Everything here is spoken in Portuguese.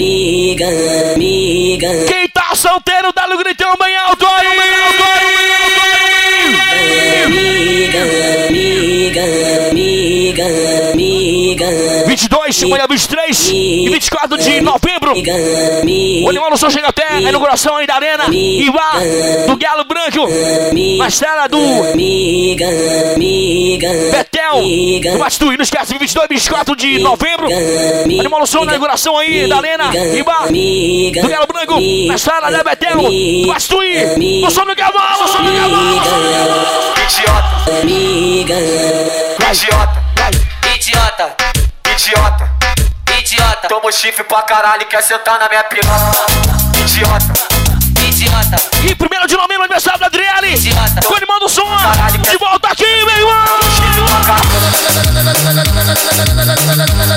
Amiga, amiga. Quem tá solteiro, dá no gritão bem alto aí. Amiga, amiga, amiga, amiga. 22, amanhã 23 e 24 de novembro. O Animal do Som chega até a inauguração aí da Arena. E vá do Galo Branco. Marcela do Amiga, amiga. Betel. Do Bastui. Não esquece, 22 e 24 de novembro. Animal Som na inauguração aí da. E vá do Galo Branco. Marcela da Betel. Do Bastui. No som do Gavão. No som do Gavão. Idiota, Amiga, idiota, Idiota, idiota. idiota, Toma chifre pra caralho, quer sentar na minha piroca. Idiota, idiota, E primeiro de novembro, aniversário da Adriane. Idiota. Com o Animal do